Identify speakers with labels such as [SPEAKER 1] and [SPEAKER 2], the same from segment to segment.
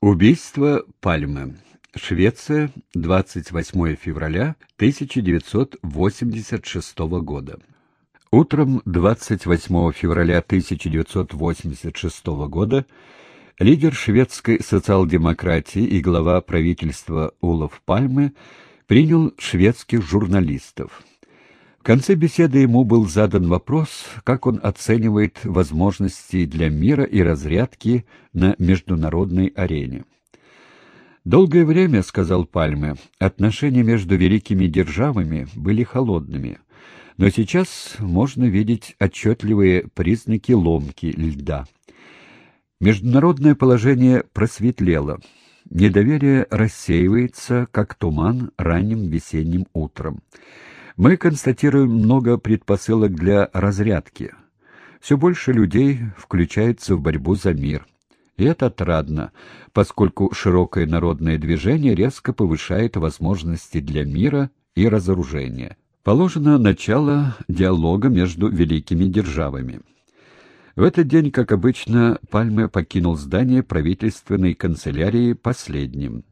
[SPEAKER 1] Убийство Пальмы. Швеция, 28 февраля 1986 года. Утром 28 февраля 1986 года лидер шведской социал-демократии и глава правительства Улов Пальмы принял шведских журналистов. Конце беседы ему был задан вопрос, как он оценивает возможности для мира и разрядки на международной арене. «Долгое время, — сказал Пальме, — отношения между великими державами были холодными, но сейчас можно видеть отчетливые признаки ломки льда. Международное положение просветлело, недоверие рассеивается, как туман ранним весенним утром. Мы констатируем много предпосылок для разрядки. Все больше людей включаются в борьбу за мир. И это отрадно, поскольку широкое народное движение резко повышает возможности для мира и разоружения. Положено начало диалога между великими державами. В этот день, как обычно, Пальме покинул здание правительственной канцелярии последним.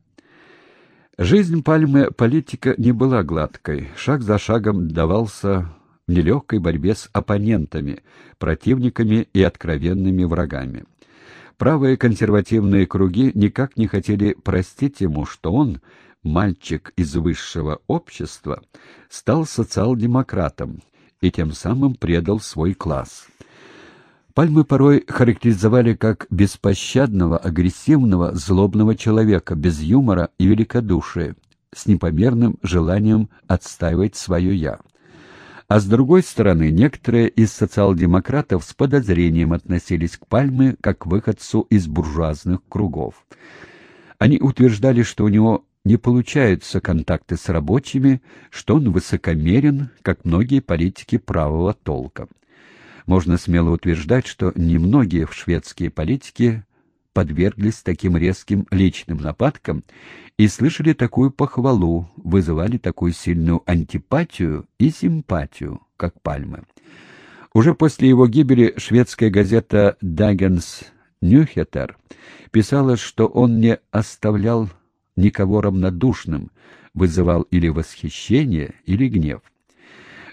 [SPEAKER 1] Жизнь Пальмы политика не была гладкой. Шаг за шагом давался в нелегкой борьбе с оппонентами, противниками и откровенными врагами. Правые консервативные круги никак не хотели простить ему, что он, мальчик из высшего общества, стал социал-демократом и тем самым предал свой класс. Пальмы порой характеризовали как беспощадного, агрессивного, злобного человека, без юмора и великодушия, с непомерным желанием отстаивать свое «я». А с другой стороны, некоторые из социал-демократов с подозрением относились к Пальме как выходцу из буржуазных кругов. Они утверждали, что у него не получаются контакты с рабочими, что он высокомерен, как многие политики правого толка можно смело утверждать, что немногие в шведские политики подверглись таким резким личным нападкам и слышали такую похвалу, вызывали такую сильную антипатию и симпатию, как Пальмы. Уже после его гибели шведская газета «Дагенс Нюхетер» писала, что он не оставлял никого равнодушным, вызывал или восхищение, или гнев.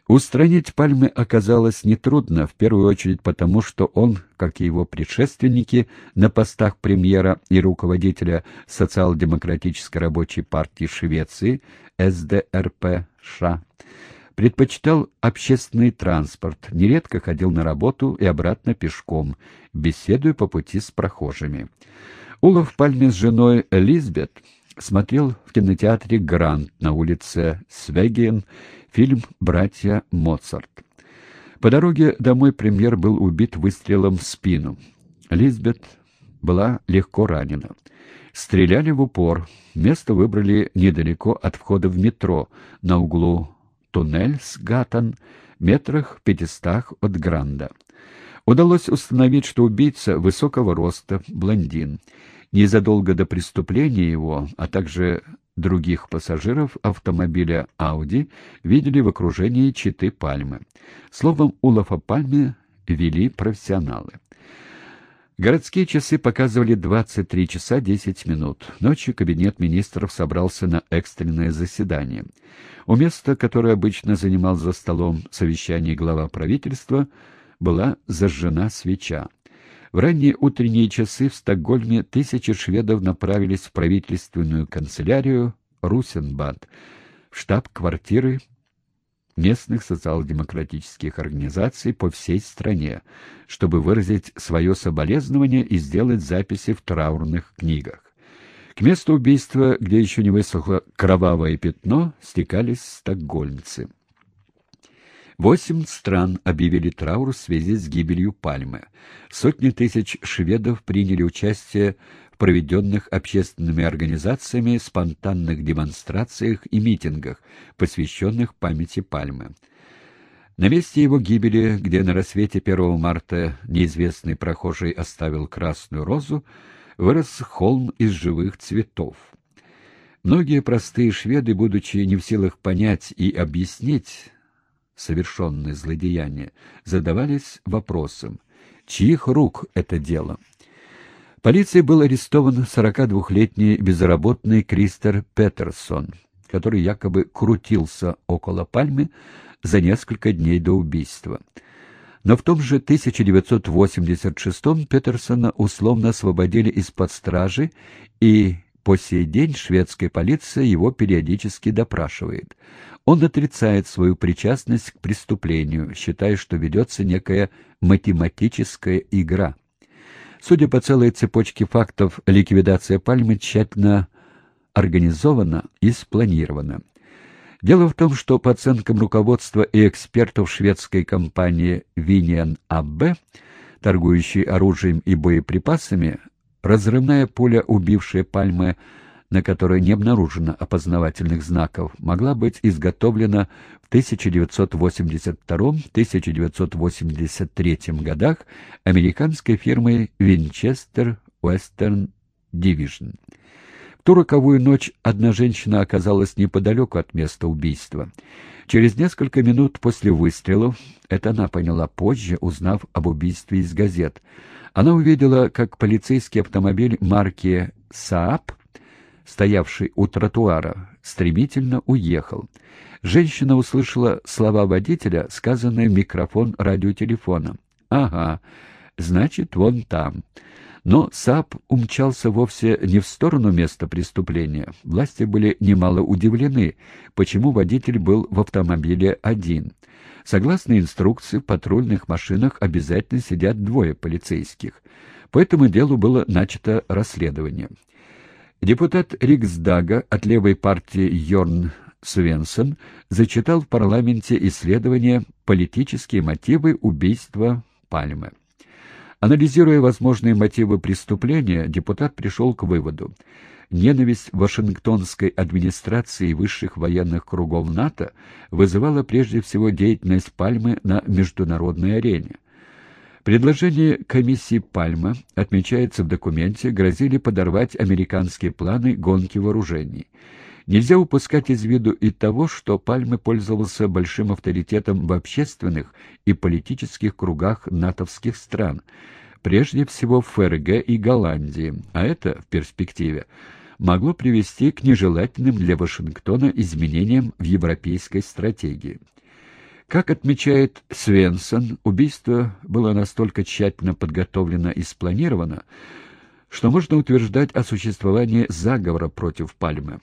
[SPEAKER 1] Устранить Пальмы оказалось нетрудно, в первую очередь потому, что он, как и его предшественники на постах премьера и руководителя Социал-демократической рабочей партии Швеции, СДРП-ША, предпочитал общественный транспорт, нередко ходил на работу и обратно пешком, беседуя по пути с прохожими. Улов Пальме с женой Лизбет смотрел в кинотеатре «Грант» на улице Свеген фильм «Братья Моцарт». По дороге домой премьер был убит выстрелом в спину. Лизбет была легко ранена. Стреляли в упор. Место выбрали недалеко от входа в метро, на углу туннель с Гаттон, метрах пятистах от Гранда. Удалось установить, что убийца высокого роста, блондин. Незадолго до преступления его, а также других пассажиров автомобиля «Ауди» видели в окружении читы Пальмы. Словом, Улафа Пальме вели профессионалы. Городские часы показывали 23 часа 10 минут. Ночью кабинет министров собрался на экстренное заседание. У места, которое обычно занимал за столом совещание глава правительства, была зажжена свеча. В ранние утренние часы в Стокгольме тысячи шведов направились в правительственную канцелярию Русенбад, в штаб-квартиры местных социал-демократических организаций по всей стране, чтобы выразить свое соболезнование и сделать записи в траурных книгах. К месту убийства, где еще не высохло кровавое пятно, стекались стокгольмцы. Восемь стран объявили траур в связи с гибелью Пальмы. Сотни тысяч шведов приняли участие в проведенных общественными организациями спонтанных демонстрациях и митингах, посвященных памяти Пальмы. На месте его гибели, где на рассвете 1 марта неизвестный прохожий оставил красную розу, вырос холм из живых цветов. Многие простые шведы, будучи не в силах понять и объяснить, совершенное злодеяние, задавались вопросом, чьих рук это дело. Полицией был арестован 42-летний безработный Кристер Петерсон, который якобы крутился около Пальмы за несколько дней до убийства. Но в том же 1986-м Петерсона условно освободили из-под стражи, и по сей день шведская полиция его периодически допрашивает. Он отрицает свою причастность к преступлению, считая, что ведется некая математическая игра. Судя по целой цепочке фактов, ликвидация Пальмы тщательно организована и спланирована. Дело в том, что по оценкам руководства и экспертов шведской компании Vinian AB, торгующей оружием и боеприпасами, разрывная пуля, убившая Пальмы, на которой не обнаружено опознавательных знаков, могла быть изготовлена в 1982-1983 годах американской фирмой Winchester Western Division. Ту роковую ночь одна женщина оказалась неподалеку от места убийства. Через несколько минут после выстрелов, это она поняла позже, узнав об убийстве из газет, она увидела, как полицейский автомобиль марки «Саап», стоявший у тротуара, стремительно уехал. Женщина услышала слова водителя, сказанные в микрофон радиотелефона. «Ага, значит, вон там». Но «Сааб» умчался вовсе не в сторону места преступления. Власти были немало удивлены, почему водитель был в автомобиле один. Согласно инструкции, в патрульных машинах обязательно сидят двое полицейских. По этому делу было начато расследование. Депутат Риксдага от левой партии Йорн Свенсон зачитал в парламенте исследование «Политические мотивы убийства Пальмы». Анализируя возможные мотивы преступления, депутат пришел к выводу. Ненависть Вашингтонской администрации и высших военных кругов НАТО вызывала прежде всего деятельность Пальмы на международной арене. Предложение комиссии Пальма, отмечается в документе, грозили подорвать американские планы гонки вооружений. Нельзя упускать из виду и того, что Пальмы пользовался большим авторитетом в общественных и политических кругах натовских стран, прежде всего в ФРГ и Голландии, а это, в перспективе, могло привести к нежелательным для Вашингтона изменениям в европейской стратегии. Как отмечает Свенсон, убийство было настолько тщательно подготовлено и спланировано, что можно утверждать о существовании заговора против Пальмы.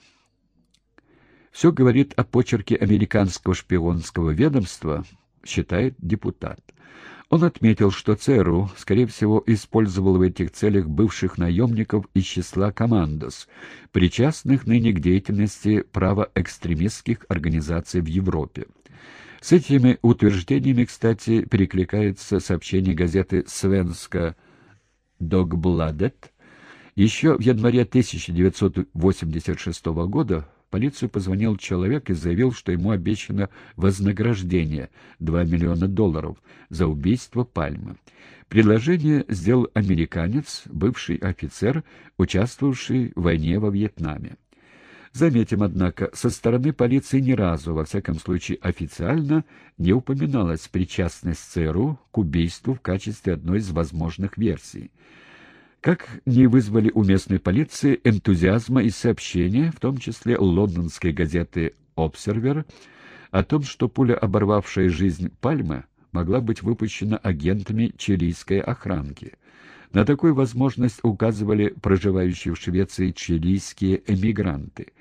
[SPEAKER 1] Все говорит о почерке американского шпионского ведомства, считает депутат. Он отметил, что ЦРУ, скорее всего, использовал в этих целях бывших наемников из числа «Командос», причастных ныне к деятельности правоэкстремистских организаций в Европе. С этими утверждениями, кстати, перекликается сообщение газеты «Свенска Догбладет». Еще в январе 1986 года полицию позвонил человек и заявил, что ему обещано вознаграждение — 2 миллиона долларов за убийство Пальмы. Предложение сделал американец, бывший офицер, участвовавший в войне во Вьетнаме. Заметим, однако, со стороны полиции ни разу, во всяком случае официально, не упоминалась причастность ЦРУ к убийству в качестве одной из возможных версий. Как не вызвали у местной полиции энтузиазма и сообщения, в том числе лондонской газеты «Обсервер», о том, что пуля, оборвавшая жизнь Пальмы, могла быть выпущена агентами чилийской охранки. На такую возможность указывали проживающие в Швеции чилийские эмигранты.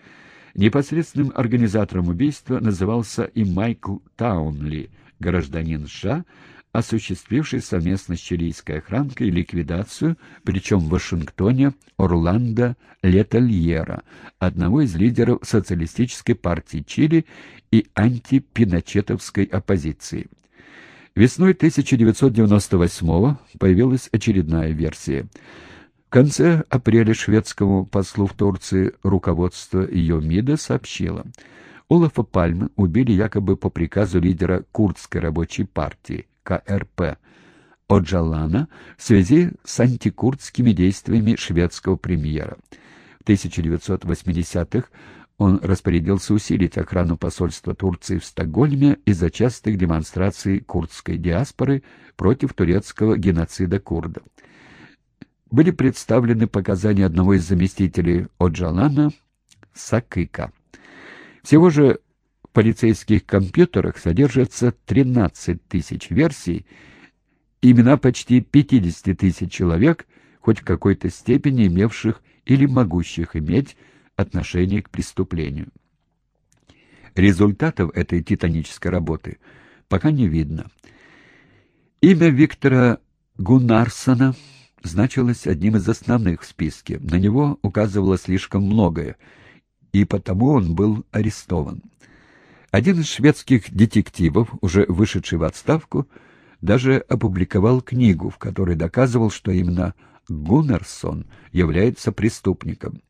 [SPEAKER 1] Непосредственным организатором убийства назывался и Майкл Таунли, гражданин США, осуществивший совместно с чилийской охранкой ликвидацию, причем в Вашингтоне, Орландо Летальера, одного из лидеров социалистической партии Чили и антипиночетовской оппозиции. Весной 1998 появилась очередная версия. В конце апреля шведскому послу в Турции руководство ее МИДа сообщило – Олафа Пальмы убили якобы по приказу лидера курдской рабочей партии. КРП Оджалана в связи с антикурдскими действиями шведского премьера. В 1980-х он распорядился усилить охрану посольства Турции в Стокгольме из-за частых демонстраций курдской диаспоры против турецкого геноцида курдов. были представлены показания одного из заместителей Оджалана Сакыка. Всего же полицейских компьютерах содержится 13 тысяч версий, имена почти 50 тысяч человек, хоть в какой-то степени имевших или могущих иметь отношение к преступлению. Результатов этой титанической работы пока не видно. Имя Виктора Гуннарсона значилось одним из основных в списке. На него указывало слишком многое, и потому он был арестован. Один из шведских детективов, уже вышедший в отставку, даже опубликовал книгу, в которой доказывал, что именно Гуннерсон является преступником.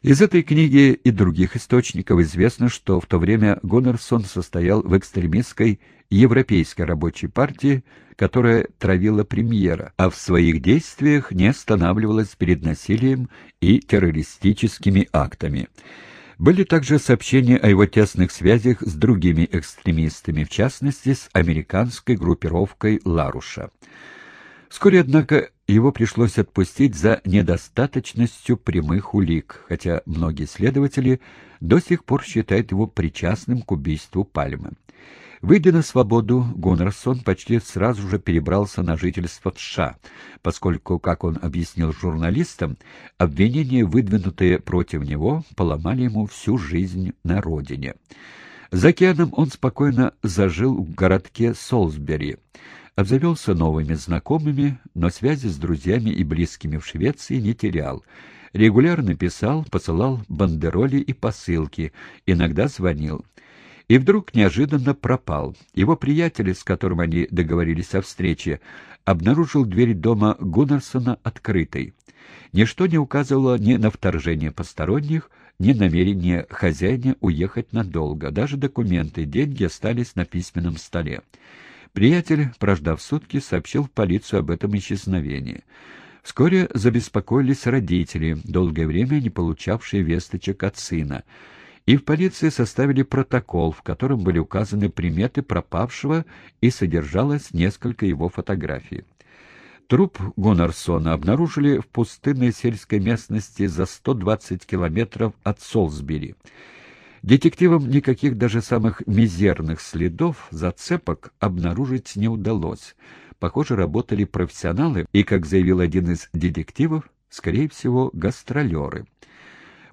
[SPEAKER 1] Из этой книги и других источников известно, что в то время Гуннерсон состоял в экстремистской Европейской рабочей партии, которая травила премьера, а в своих действиях не останавливалась перед насилием и террористическими актами. Были также сообщения о его тесных связях с другими экстремистами, в частности, с американской группировкой «Ларуша». Вскоре, однако, его пришлось отпустить за недостаточностью прямых улик, хотя многие следователи до сих пор считают его причастным к убийству Пальмы. Выйдя на свободу, Гуннерсон почти сразу же перебрался на жительство в США, поскольку, как он объяснил журналистам, обвинения, выдвинутые против него, поломали ему всю жизнь на родине. За океаном он спокойно зажил в городке Солсбери, Обзавелся новыми знакомыми, но связи с друзьями и близкими в Швеции не терял. Регулярно писал, посылал бандероли и посылки, иногда звонил. И вдруг неожиданно пропал. Его приятель, с которым они договорились о встрече, обнаружил дверь дома Гуннерсона открытой. Ничто не указывало ни на вторжение посторонних, ни намерение хозяина уехать надолго. Даже документы, деньги остались на письменном столе. Приятель, прождав сутки, сообщил в полицию об этом исчезновении. Вскоре забеспокоились родители, долгое время не получавшие весточек от сына, и в полиции составили протокол, в котором были указаны приметы пропавшего и содержалось несколько его фотографий. Труп Гуннарсона обнаружили в пустынной сельской местности за 120 километров от Солсбери. Детективам никаких даже самых мизерных следов, зацепок обнаружить не удалось. Похоже, работали профессионалы и, как заявил один из детективов, скорее всего, гастролеры.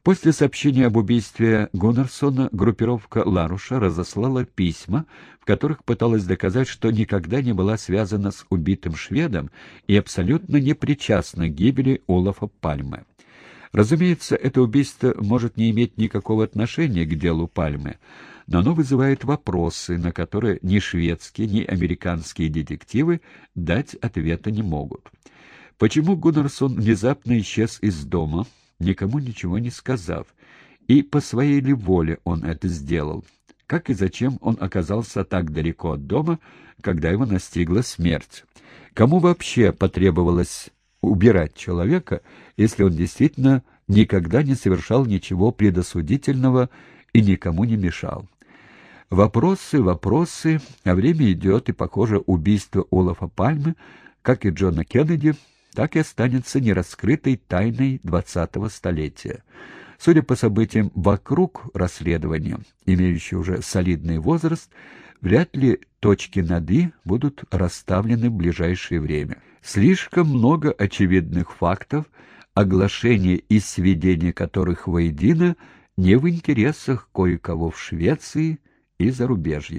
[SPEAKER 1] После сообщения об убийстве Гуннерсона группировка Ларуша разослала письма, в которых пыталась доказать, что никогда не была связана с убитым шведом и абсолютно не причастна к гибели Олафа Пальмы. Разумеется, это убийство может не иметь никакого отношения к делу Пальмы, но оно вызывает вопросы, на которые ни шведские, ни американские детективы дать ответа не могут. Почему Гуннерсон внезапно исчез из дома, никому ничего не сказав, и по своей ли воле он это сделал? Как и зачем он оказался так далеко от дома, когда его настигла смерть? Кому вообще потребовалось убирать человека, если он действительно никогда не совершал ничего предосудительного и никому не мешал. Вопросы, вопросы, а время идет, и, похоже, убийство Олафа Пальмы, как и Джона Кеннеди, так и останется нераскрытой тайной двадцатого столетия. Судя по событиям вокруг расследования, имеющего уже солидный возраст, вряд ли точки над «и» будут расставлены в ближайшее время. Слишком много очевидных фактов, оглашение и сведение которых воедино не в интересах кое-кого в Швеции и зарубежья.